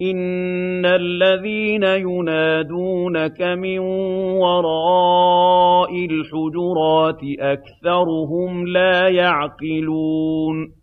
إِنَّ الَّذِينَ يُنَادُونَكَ مِن وَرَاءِ الْحُجُرَاتِ أَكْثَرُهُمْ لَا يَعْقِلُونَ